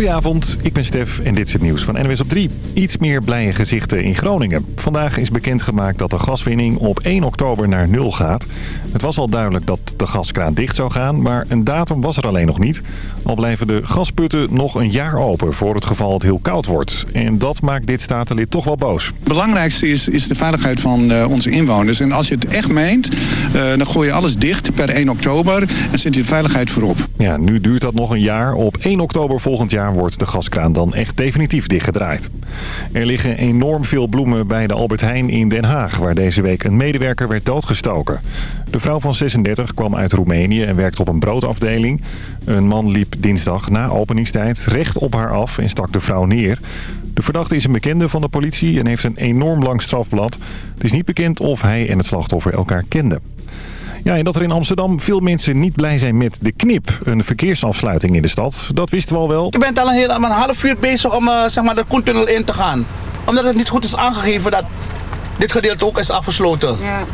Goedenavond, ik ben Stef en dit is het nieuws van NWS op 3. Iets meer blije gezichten in Groningen. Vandaag is bekendgemaakt dat de gaswinning op 1 oktober naar nul gaat. Het was al duidelijk dat de gaskraan dicht zou gaan, maar een datum was er alleen nog niet. Al blijven de gasputten nog een jaar open voor het geval het heel koud wordt. En dat maakt dit statenlid toch wel boos. Het belangrijkste is, is de veiligheid van uh, onze inwoners. En als je het echt meent, uh, dan gooi je alles dicht per 1 oktober en zet je de veiligheid voorop. Ja, nu duurt dat nog een jaar. Op 1 oktober volgend jaar wordt de gaskraan dan echt definitief dichtgedraaid. Er liggen enorm veel bloemen bij de Albert Heijn in Den Haag... waar deze week een medewerker werd doodgestoken. De vrouw van 36 kwam uit Roemenië en werkte op een broodafdeling. Een man liep dinsdag na openingstijd recht op haar af en stak de vrouw neer. De verdachte is een bekende van de politie en heeft een enorm lang strafblad. Het is niet bekend of hij en het slachtoffer elkaar kenden. Ja, en dat er in Amsterdam veel mensen niet blij zijn met de knip. Een verkeersafsluiting in de stad. Dat wisten we al wel. Je bent al een, heel, een half uur bezig om uh, zeg maar de Koentunnel in te gaan. Omdat het niet goed is aangegeven dat dit gedeelte ook is afgesloten. Ja.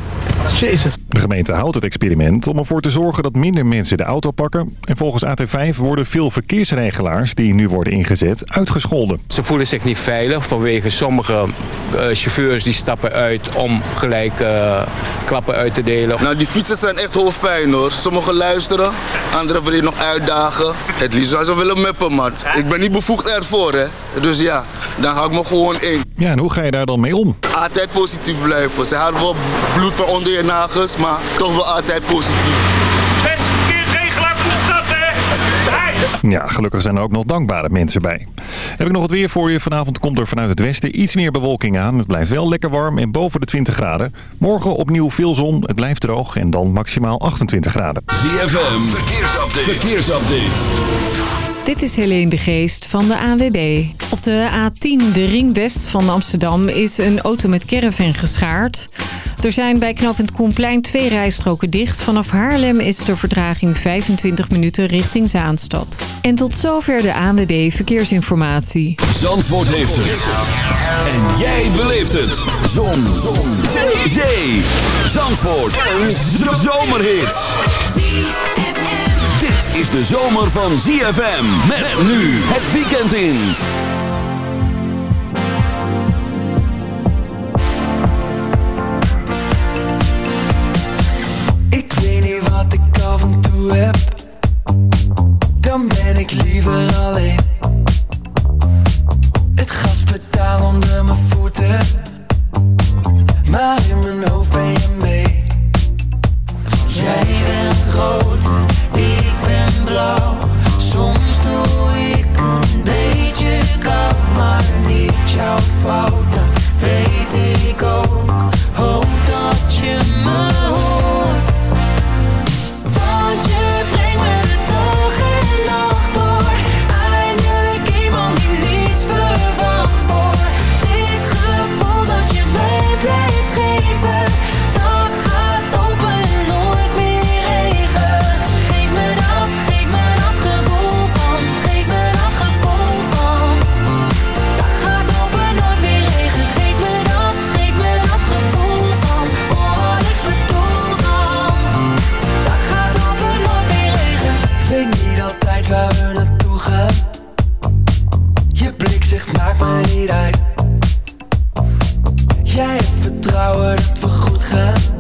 Jezus. De gemeente houdt het experiment om ervoor te zorgen dat minder mensen de auto pakken. En volgens AT5 worden veel verkeersregelaars die nu worden ingezet uitgescholden. Ze voelen zich niet veilig vanwege sommige uh, chauffeurs die stappen uit om gelijk uh, klappen uit te delen. Nou die fietsers zijn echt hoofdpijn hoor. Sommigen luisteren, anderen willen nog uitdagen. Het liefst zou ze willen meppen maar ik ben niet bevoegd ervoor hè. Dus ja, dan hou ik me gewoon in. Ja en hoe ga je daar dan mee om? Altijd positief blijven. Ze hadden wel bloed van onder je nagels, maar toch wel altijd positief. Beste verkeersregelaar van de stad, hè? Ja, gelukkig zijn er ook nog dankbare mensen bij. Heb ik nog wat weer voor je. Vanavond komt er vanuit het westen iets meer bewolking aan. Het blijft wel lekker warm en boven de 20 graden. Morgen opnieuw veel zon, het blijft droog en dan maximaal 28 graden. ZFM, verkeersupdate. verkeersupdate. Dit is Helene de Geest van de AWB. Op de A10, de ring west van Amsterdam, is een auto met caravan geschaard. Er zijn bij knooppunt Koenplein twee rijstroken dicht. Vanaf Haarlem is de verdraging 25 minuten richting Zaanstad. En tot zover de ANWB Verkeersinformatie. Zandvoort heeft het. En jij beleeft het. Zon. Zon. Zee. Zee. Zandvoort. Een zomerhit. Dit is de zomer van ZFM. Met nu het weekend in. Heb, dan ben ik liever alleen. Het gaspedaal onder mijn voeten, maar in mijn hoofd ben je mee. Jij bent rood, ik ben blauw. Soms doe ik een beetje koud, maar niet jouw fout. Je blik zegt maakt me niet uit. Jij hebt vertrouwen dat we goed gaan.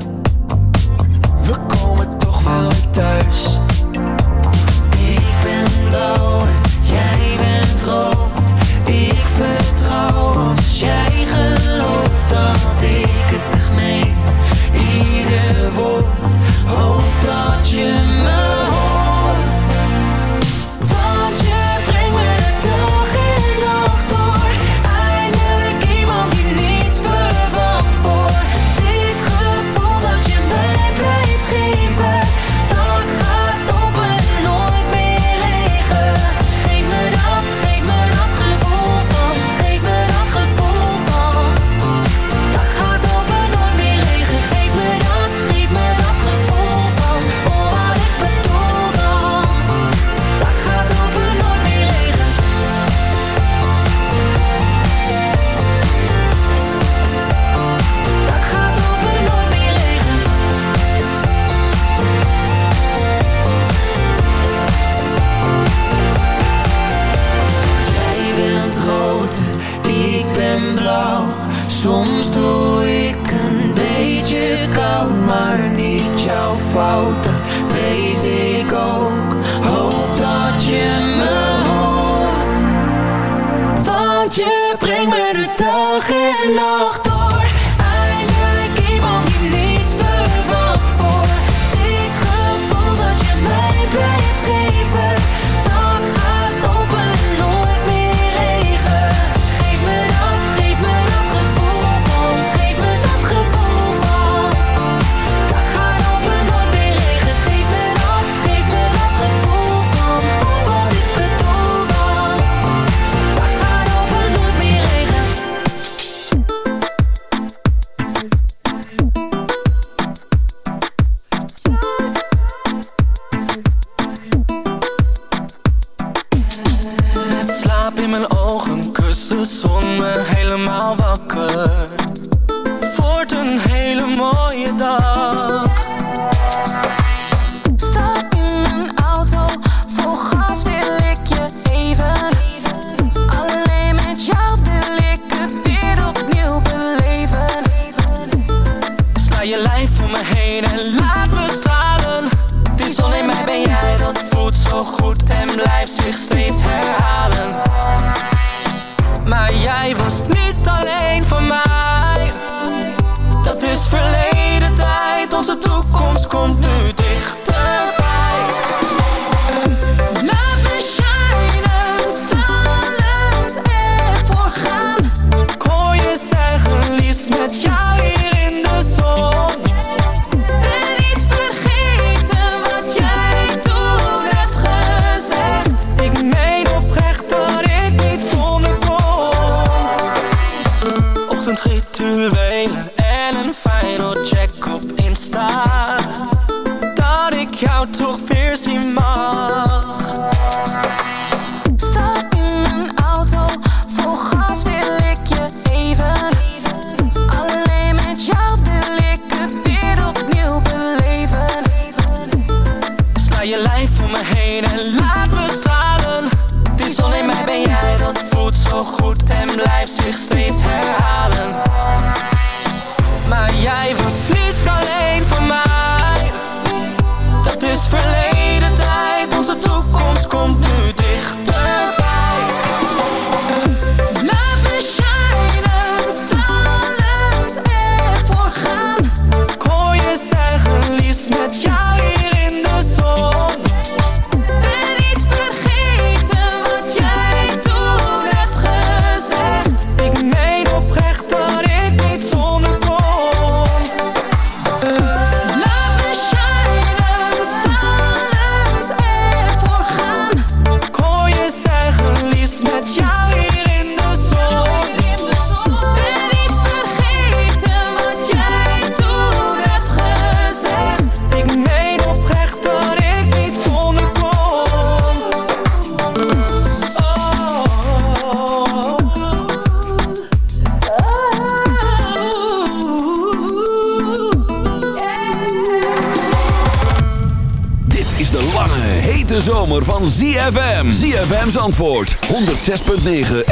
6.9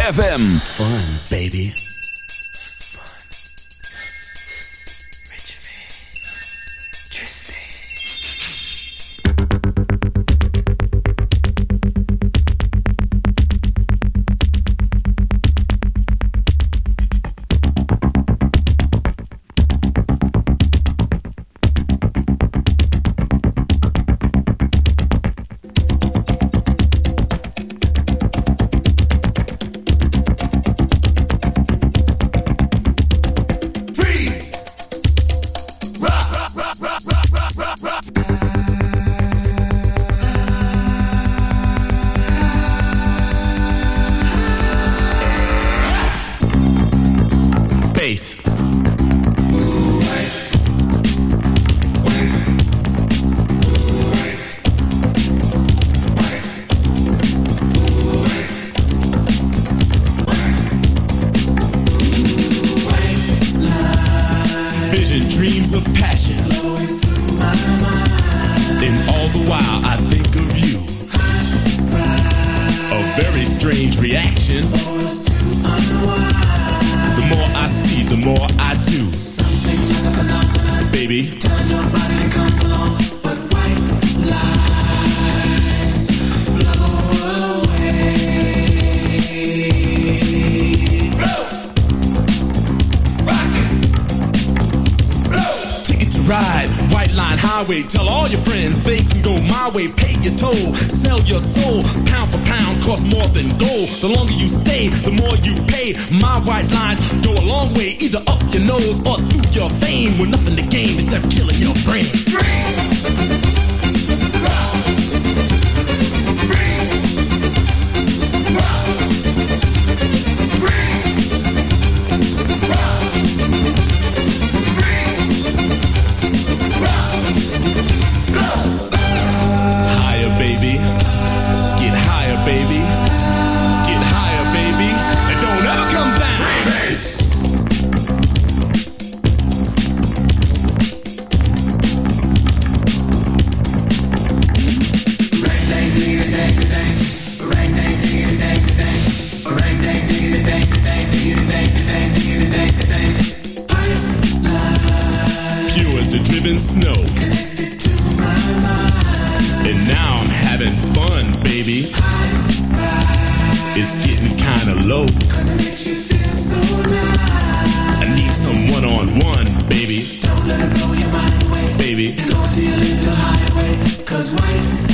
snow. And now I'm having fun, baby. It's getting kinda low. I need some one on one, baby. Baby. Go deal into highway, cause white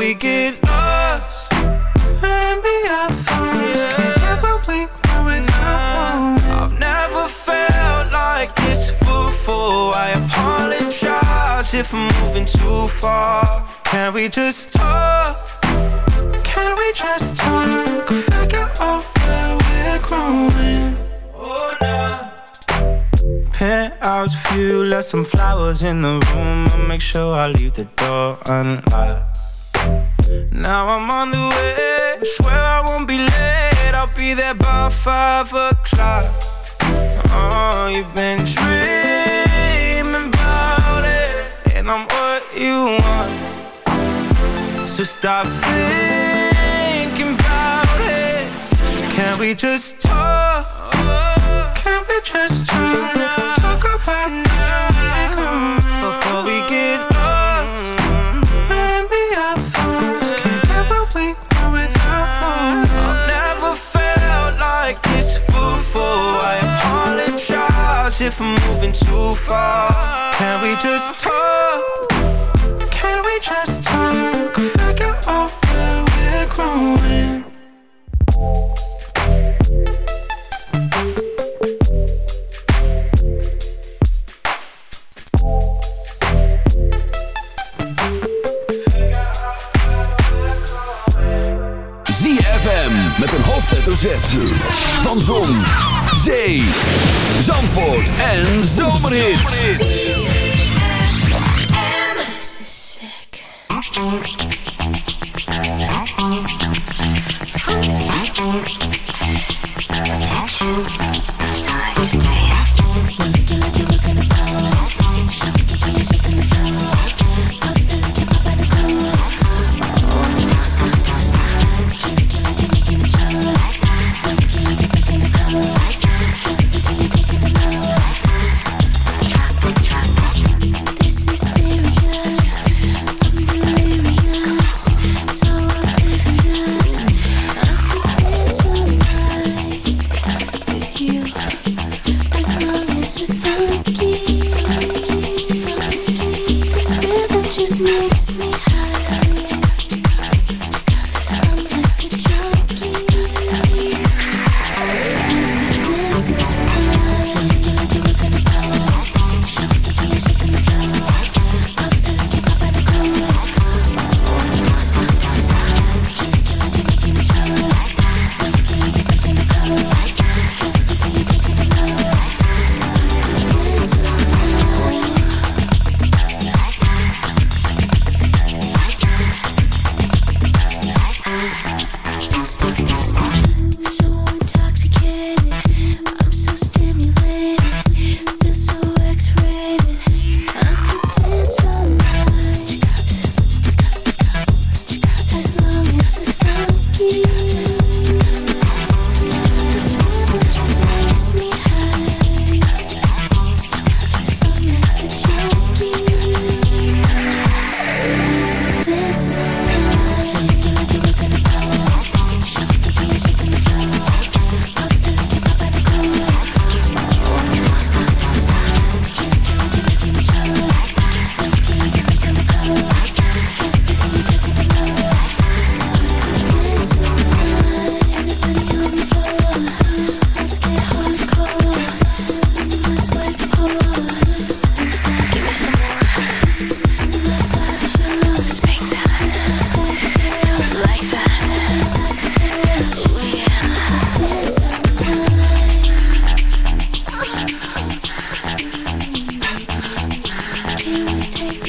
we get lost. And be our thoughts. Can't get what we want without knowing. I've never felt like this before. I apologize if I'm moving too far. Can we just talk? Can we just talk? Figure out where we're growing. Oh, nah. penthouse view. Left some flowers in the room. I make sure I leave the door unlocked. Now I'm on the way. Swear I won't be late. I'll be there by five o'clock. Oh, you've been dreaming about it, and I'm what you want. So stop thinking about it. Can't we just talk? Can't we just talk? Talk about now before we get moving too far. Can we just talk? Can we just talk? Figure out where we're growing. ZFM met een hoofdletter Z. Van Zon, Zee, Zandvoort en Zomerhits. It's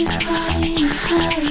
Cause body and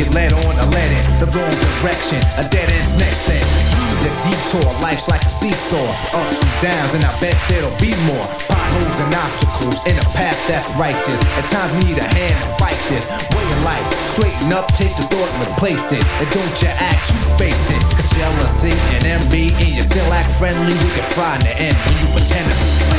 get led on or led in the wrong direction. A dead end's next thing. The detour, life's like a seesaw, ups and downs, and I bet there'll be more potholes and obstacles in a path that's righteous. At times need a hand to fight this way of life. Straighten up, take the thought and replace it. And don't you act, you face it. Cause jealousy and envy, and you still act friendly, you can find the end when you pretend to be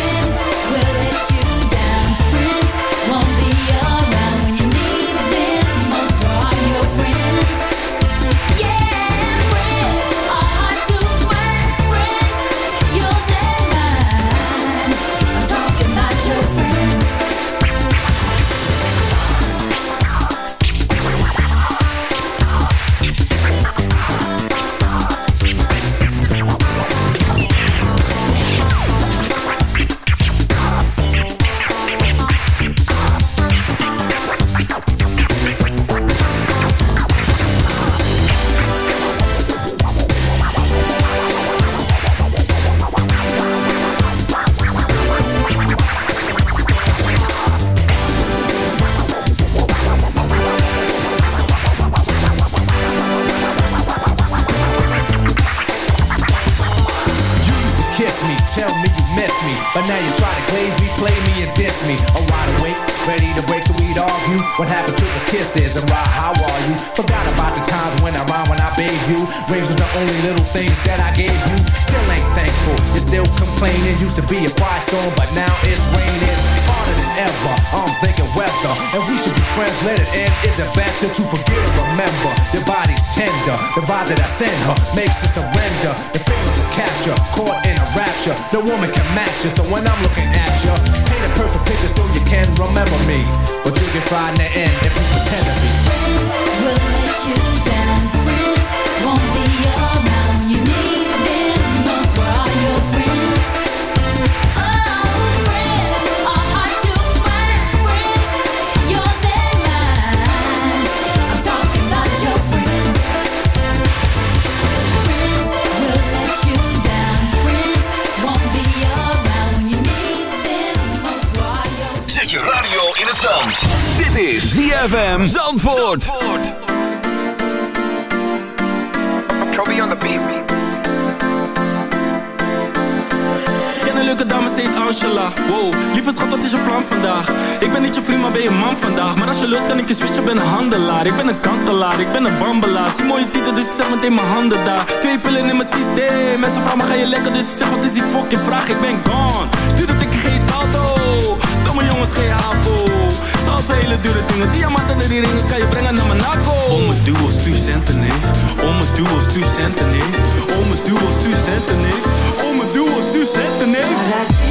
let it end isn't better to forget or remember. Your body's tender. The vibe that I send her makes her surrender. The feeling to capture, caught in a rapture. No woman can match you, so when I'm looking at you, paint a perfect picture so you can remember me. But you can find the end if you pretend to be. We'll let you down. Friends won't be your ZFM Zandvoort. Zandvoort. Toby on the beat. Een leuke dame, ze heet Angela Wow, lieve schat, wat is je plan vandaag? Ik ben niet je prima, maar ben je man vandaag Maar als je lukt, kan ik je switchen, ben een handelaar Ik ben een kantelaar, ik ben een bambelaar Zie mooie titel, dus ik zet meteen mijn handen daar Twee pillen in mijn systeem Mensen vragen, maar ga je lekker? Dus ik zeg, wat is die fucking vraag? Ik ben gone Stuur dat ik geen salto oh mijn jongens geen havo. Zal velen duren dingen, diamanten en die ringen kan je brengen naar Monaco. Om het duo stuur centen neef, om het duo stuur centen neef, om het duo stuur centen neef, om het duo stuur centen neef.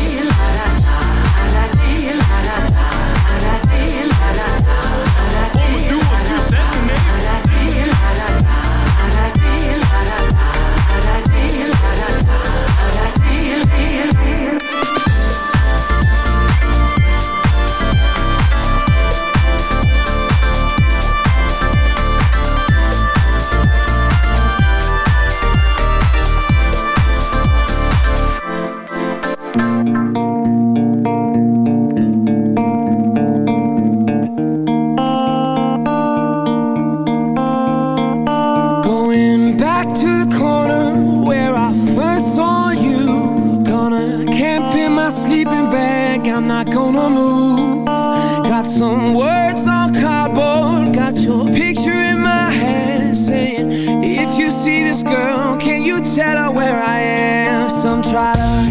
where I am. Some try to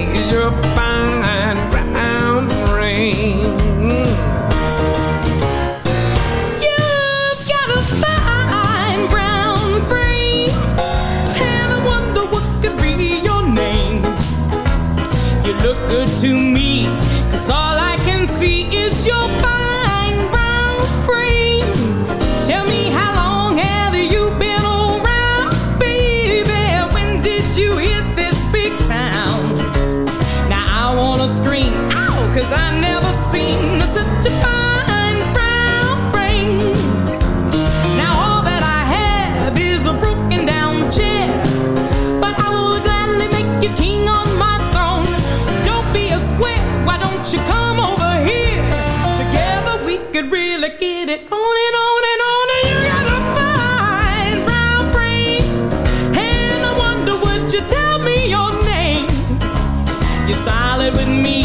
You're solid with me.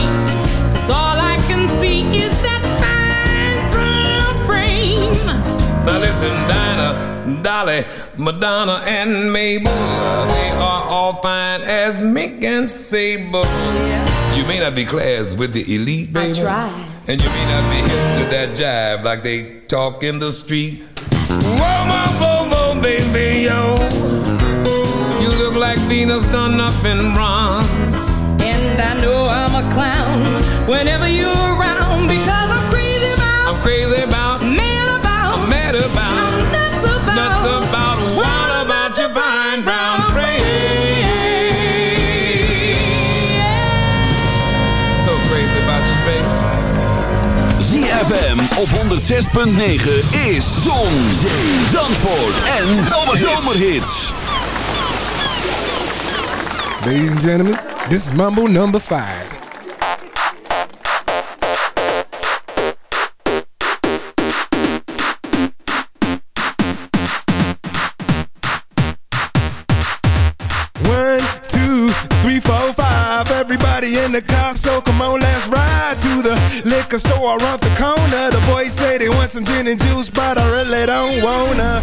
So all I can see is that fine brown frame. Now listen, Dinah, Dolly, Madonna, and Mabel. They are all fine as Mick and Sable. You may not be class with the elite, baby. I try. And you may not be hip to that jive like they talk in the street. Whoa, whoa, whoa, whoa, baby, yo. You look like Venus done up in bronze. whenever you're around because I'm crazy about I'm crazy about mad about I'm mad about I'm nuts about nuts about what about your fine brown brain? So crazy about your face ZFM op 106.9 is Zon, Zee, Zandvoort en Zomerhits. Ladies and gentlemen, this is Mambo number five. Liquor store around the corner. The boys say they want some gin and juice, but I really don't wanna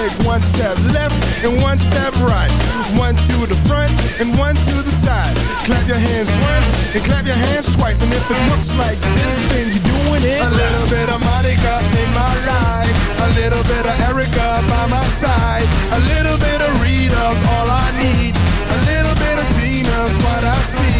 Take one step left and one step right. One to the front and one to the side. Clap your hands once and clap your hands twice. And if it looks like this, then you're doing it. A little bit of Monica in my life. A little bit of Erica by my side. A little bit of Rita's all I need. A little bit of Tina's what I see.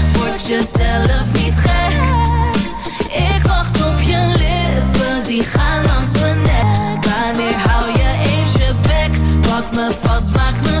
word jezelf niet gek. Ik wacht op je lippen, die gaan langs mijn nek. Wanneer hou je eens je bek, pak me vast, maak me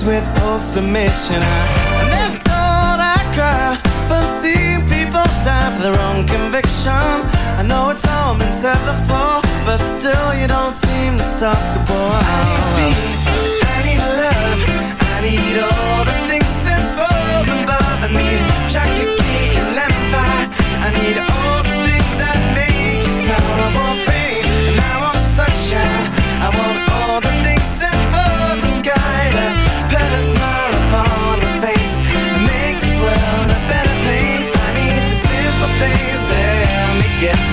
was with Pope's permission. I never thought I'd cry from seeing people die for their own conviction. I know it's all been said before, but still you don't seem to stop the boy. I need peace, I need love, I need all the things sent from above. I need chocolate cake and lemon pie. I need all the things that make you smile. I want fame and I want sunshine. I want get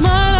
smile